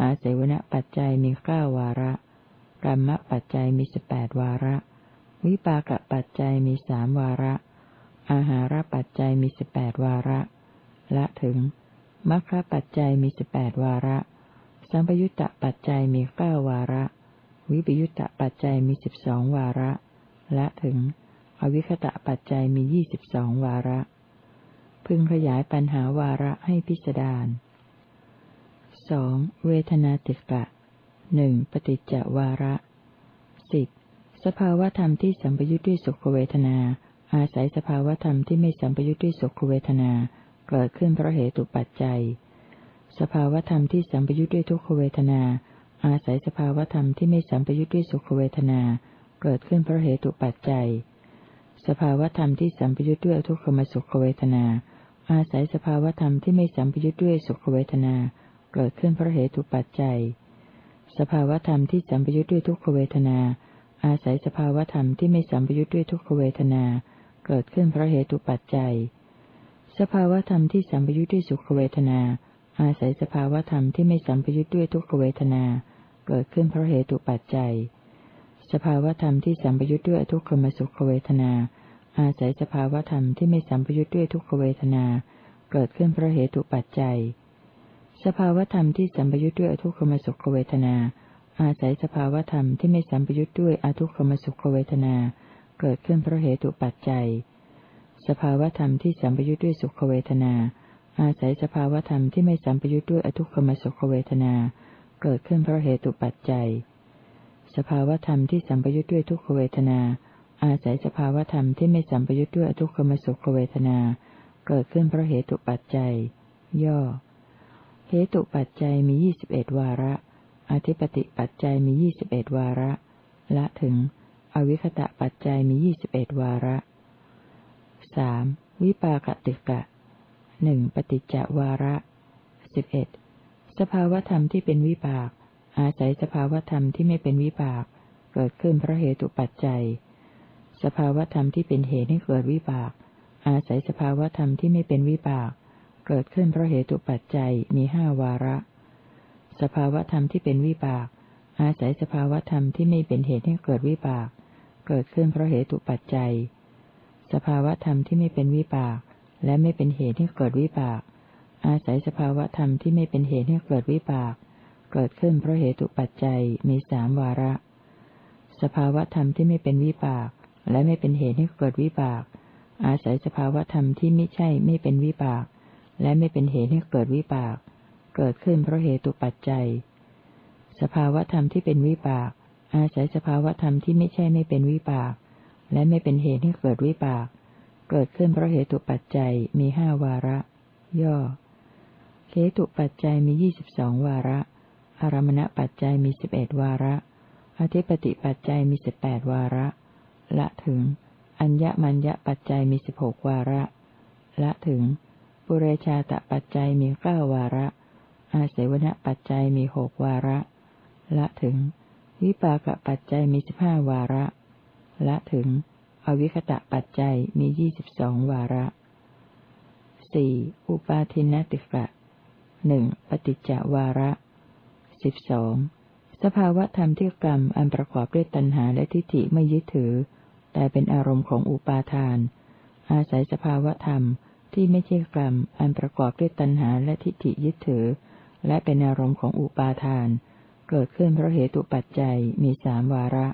อาเสวนปัจจัยมีเก้าวาระ กรรมปัจจัยมีสิบแปดวาระ วิปากปัจจัยมีสามวาระ อาหารปัจจัยมีสิบแปดวาระ ละถึงมัคคปัจจัยมีสิบแปดวาระ สัมปยุตตปัจจัยมีเก้าวาระ วิปยุตตปัจจัยมีสิบสองวาระ ละถึง อวิคตะปัจจัยมียี่สิบสองวาระ พึงขยายปัญหาวาระให้พิสดารสองเวทนาติกะ หนึ่งปฏิจจวาระสิบสภาวธรรมที่สัมปยุทธ์ด้วยสุขเวทนา อาศัยสภาวธรรมที่ไม่สัมปยุทธ์ด้วยสุขเวทนาเกิดขึ้นเพราะเหตุปัจจัย สภาวธรรมที่สัมปยุทธ์ด้วยทุกขเวทนา อาศัยสภาวธรรมที่ไม่สัมปยุทธ์ด้วยสุขเวทนา เกิดขึ้นเพราะเหตุปัจจัย สภาวธรรมที่สัมปยุทธ์ด้วยทุกขมสุขเวทนา อาศัยสภาวธรรมที่ไม่สัมปยุทธ์ด้วยสุขเวทนา เกิดขึ้นเพราะเหตุปัจจัย สภาวธรรมที่สัมปยุทธ์ด้วยทุกขเวทนา อาศัยสภาวธรรมที่ไม่สัมปยุทธ์ด้วยทุกขเวทนา เกิดขึ้นเพราะเหตุปัจจัย สภาวธรรมที่สัมปยุทธ์ด้วยสุขเวทนา อาศัยสภาวธรรมที่ไม่สัมปยุทธ์ด้วยทุกขเวทนา เกิดขึ้นเพราะเหตุปัจจัย สภาวธรรมที่สัมปยุทธ์ด้วยทุกขมสุขเวทนา อาศัยสภาวธรรมที่ไม่สัมปยุทธ์ด้วยทุกขเวทนา เกิดขึ้นเพราะเหตุปัจจัย สภาวธรรมที่สัมปยุทธ์ด้วยอทุกขมสุขเวทนา อาศัยสภาวธรรมที่ไม่สัมปยุทธ์ด้วยอทุกขมสุขเวทนา เกิดขึ้นเพราะเหตุปัจจัย สภาวธรรมที่สัมปยุทธ์ด้วยสุขเวทนา อาศัยสภาวธรรมที่ไม่สัมปยุทธ์ด้วยอทุกขมสุขเวทนา เกิดขึ้นเพราะเหตุปัจจัย สภาวธรรมที่สัมปยุทธ์ด้วยทุกขเวทนา อาศัยสภาวธรรมที่ไม่สัมปยุทธ์ด้วยอทุกขมสุขเวทนา เกิดขึ้นเพราะเหตุปัจจัย ย่อ เหตุปัจจัยมียี่สิบเอ็ดวาระ อธิปติปัจจัยมียี่สิบเอ็ดวาระ ละถึง อวิคตะปัจจัยมียี่สิบเอ็ดวาระสามวิปากติกะหนึ่งปฏิจจวาระสิบเอ็ดสภาวธรรมที่เป็นวิปาก อาศัยสภาวธรรมที่ไม่เป็นวิปาก เกิดขึ้นเพราะเหตุปัจจัย สภาวธรรมที่เป็นเหตุให้เกิดวิปาก อาศัยสภาวธรรมที่ไม่เป็นวิปาก เกิดขึ้นเพราะเหตุปัจจัยมีห้าวาระ สภาวธรรมที่เป็นวิบาก อาศัยสภาวธรรมที่ไม่เป็นเหตุให้เกิดวิบาก เกิดขึ้นเพราะเหตุปัจจัย สภาวธรรมที่ไม่เป็นวิบาก และไม่เป็นเหตุให้เกิดวิบาก อาศัยสภาวธรรมที่ไม่เป็นเหตุให้เกิดวิบาก เกิดขึ้นเพราะเหตุปัจจัยมีสามวาระ สภาวธรรมที่ไม่เป็นวิบาก และไม่เป็นเหตุให้เกิดวิบาก อาศัยสภาวธรรมที่ไม่ใช่ไม่เป็นวิบาก และไม่เป็นเหตุให้เกิดวิบาก เกิดขึ้นเพราะเหตุปัจจัย สภาวธรรมที่เป็นวิบาก อาศัยสภาวธรรมที่ไม่ใช่ไม่เป็นวิบาก และไม่เป็นเหตุให้เกิดวิบาก เกิดขึ้นเพราะเหตุปัจจัยมีห้าวาระ ย่อเหตุปัจจัยมียี่สิบสองวาระ อารมณปัจจัยมีสิบเอ็ดวาระ อธิปติปัจจัยมีสิบแปดวาระ ละถึง อัญญมัญญปัจจัยมีสิบหกวาระ ละถึง ปุเรชาตปัจจัยมีเก้าวาระ อาเสวณปัจจัยมีหกวาระ ละถึง วิปากปัจจัยมีสิบห้าวาระ ละถึง อวิคตะปัจจัยมียี่สิบสองวาระสี่อุปาทินติกะหนึ่งปฏิจจวาระสิบสองสภาวะธรรมที่กรรมอันประกอบด้วยตัณหาและทิฏฐิไม่ยึดถือ แต่เป็นอารมณ์ของอุปาทาน อาศัยสภาวะธรรม ที่ไม่ใช่กรรม อันประกอบด้วยตัณหาและทิฏฐิยึดถือ และเป็นอารมณ์ของอุปาทาน เกิดขึ้นเพราะเหตุปัจจัยมีสามวาระ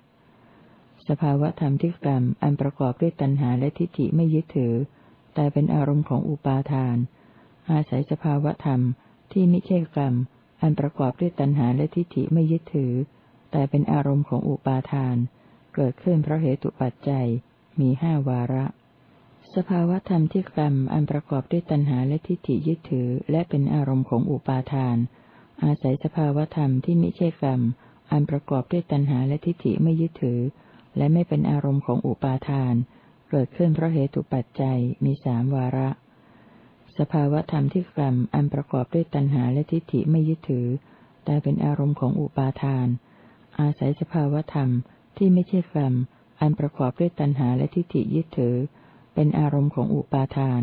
สภาวธรรมที่กรรม อันประกอบด้วยตัณหาและทิฏฐิไม่ยึดถือ แต่เป็นอารมณ์ของอุปาทาน อาศัยสภาวธรรมที่ไม่ใช่กรรม อันประกอบด้วยตัณหาและทิฏฐิไม่ยึดถือ แต่เป็นอารมณ์ของอุปาทาน เกิดขึ้นเพราะเหตุปัจจัยมีห้าวาระ สภาวธรรมที่กรรมอันประกอบด้วยตัณหาและทิฏฐิยึดถือ และเป็นอารมณ์ของอุปาทาน อาศัยสภาวธรรมที่ไม่ใช่กรรมอันประกอบด้วยตัณหาและทิฏฐิไม่ยึดถือ และไม่เป็นอารมณ์ของอุปาทาน เกิดขึ้นเพราะเหตุปัจจัยมีสามวาระ สภาวธรรมที่กรรมอันประกอบด้วยตัณหาและทิฏฐิไม่ยึดถือ แต่เป็นอารมณ์ของอุปาทาน อาศัยสภาวธรรมที่ไม่ใช่กรรมอันประกอบด้วยตัณหาและทิฏฐิยึดถือ เป็นอารมณ์ของอุปาทาน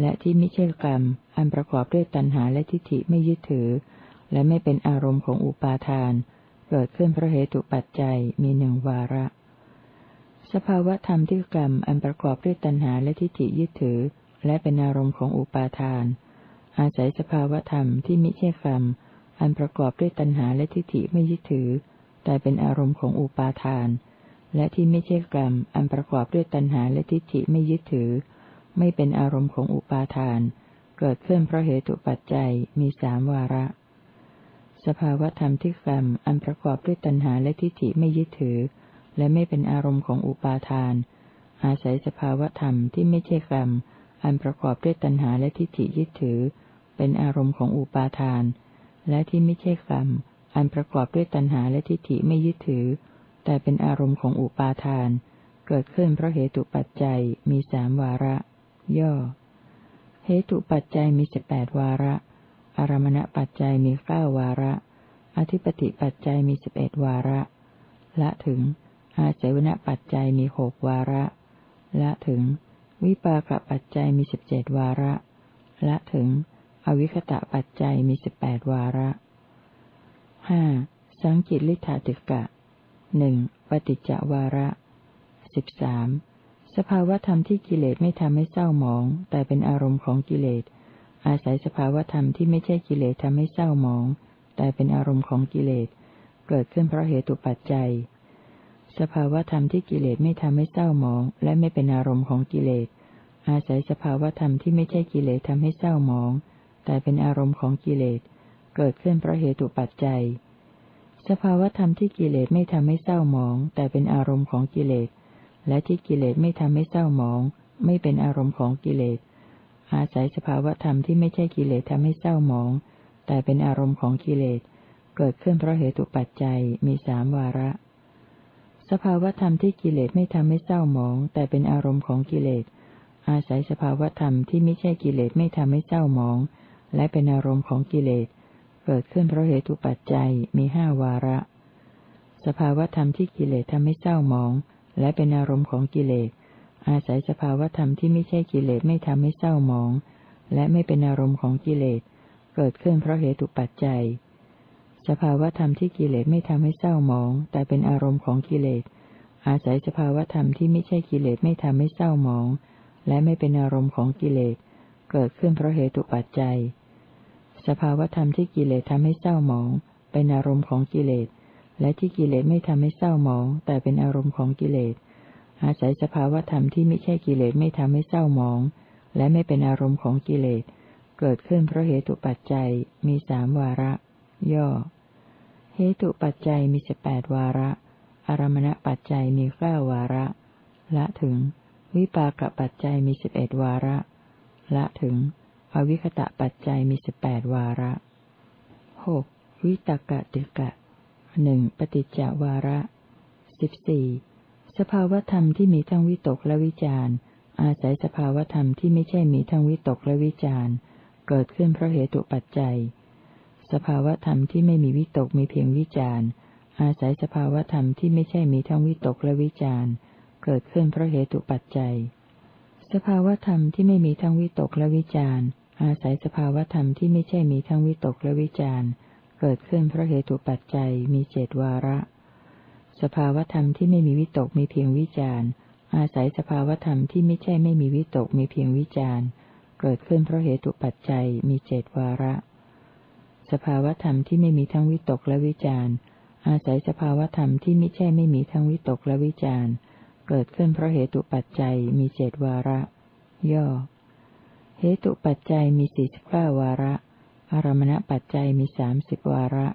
และที่ไม่ใช่กรรม อันประกอบด้วยตัณหาและทิฏฐิไม่ยึดถือ และไม่เป็นอารมณ์ของอุปาทาน เกิดขึ้นเพราะเหตุปัจจัยมีหนึ่งวาระ สภาวธรรมที่กรรมอันประกอบด้วยตัณหาและทิฏฐิยึดถือ และเป็นอารมณ์ของอุปาทาน อาศัยสภาวธรรมที่ไม่ใช่กรรมอันประกอบด้วยตัณหาและทิฏฐิไม่ยึดถือ แต่เป็นอารมณ์ของอุปาทาน และที่ไม่ใช่กรรม อันประกอบด้วยตัณหาและทิฏฐิไม่ยึดถือ ไม่เป็นอารมณ์ของอุปาทาน เกิดขึ้นเพราะเหตุปัจจัยมีสามวาระ สภาวธรรมที่กรรม อันประกอบด้วยตัณหาและทิฏฐิไม่ยึดถือ และไม่เป็นอารมณ์ของอุปาทาน อาศัยสภาวธรรมที่ไม่ใช่กรรม อันประกอบด้วยตัณหาและทิฏฐิยึดถือ เป็นอารมณ์ของอุปาทาน และที่ไม่ใช่กรรม อันประกอบด้วยตัณหาและทิฏฐิไม่ยึดถือ แต่เป็นอารมณ์ของอุปาทาน เกิดขึ้นเพราะเหตุปัจจัยมีสามวาระ ย่อ เหตุปัจจัยมีสิบแปดวาระ อารมณปัจจัยมีเก้าวาระ อธิปติปัจจัยมีสิบเอ็ดวาระ ละถึง อาเสวนปัจจัยมีหกวาระ ละถึง วิปากปัจจัยมีสิบเจ็ดวาระ ละถึง อวิคตะปัจจัยมีสิบแปดวาระห้าสังกิตลิธาติกะ หนึ่งปฏิจจวาระสิบสามสภาวธรรมที่กิเลสไม่ทำให้เศร้าหมอง แต่เป็นอารมณ์ของกิเลส อาศัยสภาวธรรมที่ไม่ใช่กิเลสทำให้เศร้าหมอง แต่เป็นอารมณ์ของกิเลส เกิดขึ้นเพราะเหตุปัจจัย สภาวธรรมที่กิเลสไม่ทำให้เศร้าหมอง และไม่เป็นอารมณ์ของกิเลส อาศัยสภาวธรรมที่ไม่ใช่กิเลสทำให้เศร้าหมอง แต่เป็นอารมณ์ของกิเลส เกิดขึ้นเพราะเหตุปัจจัย สภาวธรรมที่กิเลสไม่ทำให้เศร้าหมอง แต่เป็นอารมณ์ของกิเลส และที่กิเลสไม่ทำให้เศร้าหมอง ไม่เป็นอารมณ์ของกิเลส อาศัยสภาวธรรมที่ไม่ใช่กิเลสทำให้เศร้าหมอง แต่เป็นอารมณ์ของกิเลส เกิดขึ้นเพราะเหตุปัจจัยมีสามวาระ สภาวธรรมที่กิเลสไม่ทำให้เศร้าหมอง แต่เป็นอารมณ์ของกิเลส อาศัยสภาวธรรมที่ไม่ใช่กิเลสไม่ทำให้เศร้าหมอง และเป็นอารมณ์ของกิเลส เกิดขึ้นเพราะเหตุปัจจัยมีห้าวาระ สภาวธรรมที่กิเลสทำให้เศร้าหมอง และเป็นอารมณ์ของกิเลส อาศัยสภาวธรรมที่ไม่ใช่กิเลสไม่ทำให้เศร้าหมอง และไม่เป็นอารมณ์ของกิเลส เกิดขึ้นเพราะเหตุปัจจัย สภาวธรรมที่กิเลสไม่ทำให้เศร้าหมอง แต่เป็นอารมณ์ของกิเลส อาศัยสภาวธรรมที่ไม่ใช่กิเลสไม่ทำให้เศร้าหมอง และไม่เป็นอารมณ์ของกิเลส เกิดขึ้นเพราะเหตุปัจจัย สภาวธรรมที่กิเลสทำให้เศร้าหมอง เป็นอารมณ์ของกิเลส และที่กิเลสไม่ทำให้เศร้าหมอง แต่เป็นอารมณ์ของกิเลส อาศัยสภาวธรรมที่ไม่ใช่กิเลสไม่ทำให้เศร้าหมอง และไม่เป็นอารมณ์ของกิเลส เกิดขึ้นเพราะเหตุปัจจัยมีสามวาระ ย่อ เหตุปัจจัยมีสิบแปดวาระ อารมณปัจจัยมีเก้าวาระ ละถึง วิปากปัจจัยมีสิบเอ็ดวาระ ละถึง อวิคตะปัจจัยมีสิบแปดวาระหกวิตกะติกะหนึ่งปฏิจจวาระสิบสี่สภาวธรรมที่มีทั้งวิตกและวิจารอาศัยสภาวธรรมที่ไม่ใช่มีทั้งวิตกและวิจารเกิดขึ้นเพราะเหตุปัจจัย สภาวธรรมที่ไม่มีวิตกมีเพียงวิจารอาศัยสภาวธรรมที่ไม่ใช่มีทั้งวิตกและวิจารเกิดขึ้นเพราะเหตุปัจจัย สภาวธรรมที่ไม่มีทั้งวิตกและวิจารอาศัยสภาวธรรมที่ไม่ใช่มีทั้งวิตกและวิจารเกิดขึ้นเพราะเหตุปัจจัยมีเจดวาระ สภาวธรรมที่ไม่มีวิตกมีเพียงวิจารอาศัยสภาวธรรมที่ไม่ใช่ไม่มีวิตกมีเพียงวิจารเกิดขึ้นเพราะเหตุปัจจัยมีเจดวาระ สภาวธรรมที่ไม่มีทั้งวิตกและวิจารอาศัยสภาวธรรมที่ไม่ใช่ไม่มีทั้งวิตกและวิจาร เกิดขึ้นเพราะเหตุปัจจัยมีเจดวาระ ย่อ เหตุปัจจัยมีสี่สิบเก้าวาระ อารมณปัจจัยมีสามสิบวาระ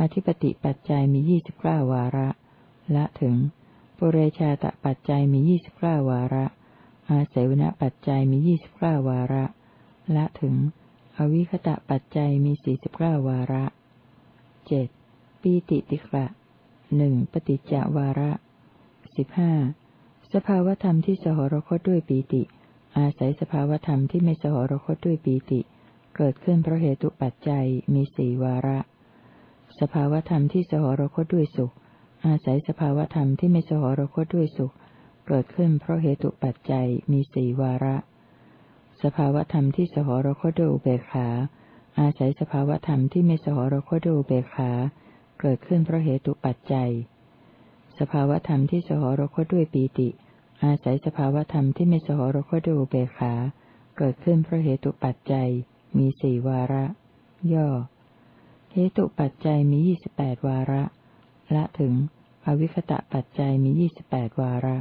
อธิปติปัจจัยมียี่สิบเก้าวาระ ละถึง ปุเรชาตปัจจัยมียี่สิบเก้าวาระ อาเสวนปัจจัยมียี่สิบเก้าวาระ ละถึง อวิคตะปัจจัยมีสี่สิบเก้าวาระเจ็ดปีติติกะหนึ่งปฏิจจวาระสิบห้า สภาวธรรมที่สหรคตด้วยปีติ อาศัยสภาวธรรมที่ไม่สหรคตด้วยปีติ เกิดขึ้นเพราะเหตุปัจจัยมีสี่วาระ สภาวธรรมที่สหรคตด้วยสุข อาศัยสภาวธรรมที่ไม่สหรคตด้วยสุข เกิดขึ้นเพราะเหตุปัจจัยมีสี่วาระ สภาวธรรมที่สหรคตด้วยอุเบกขา อาศัยสภาวธรรมที่ไม่สหรคตด้วยอุเบกขา เกิดขึ้นเพราะเหตุปัจจัย สภาวธรรมที่สหรคตด้วยปีติ อาศัยสภาวธรรมที่ไม่สหรคตด้วยอุเบกขา เกิดขึ้นเพราะเหตุปัจจัย มีสี่วาระ ย่อ เหตุปัจจัยมียี่สิบแปดวาระและถึง อวิคตะปัจจัยมียี่สิบแปดวาระ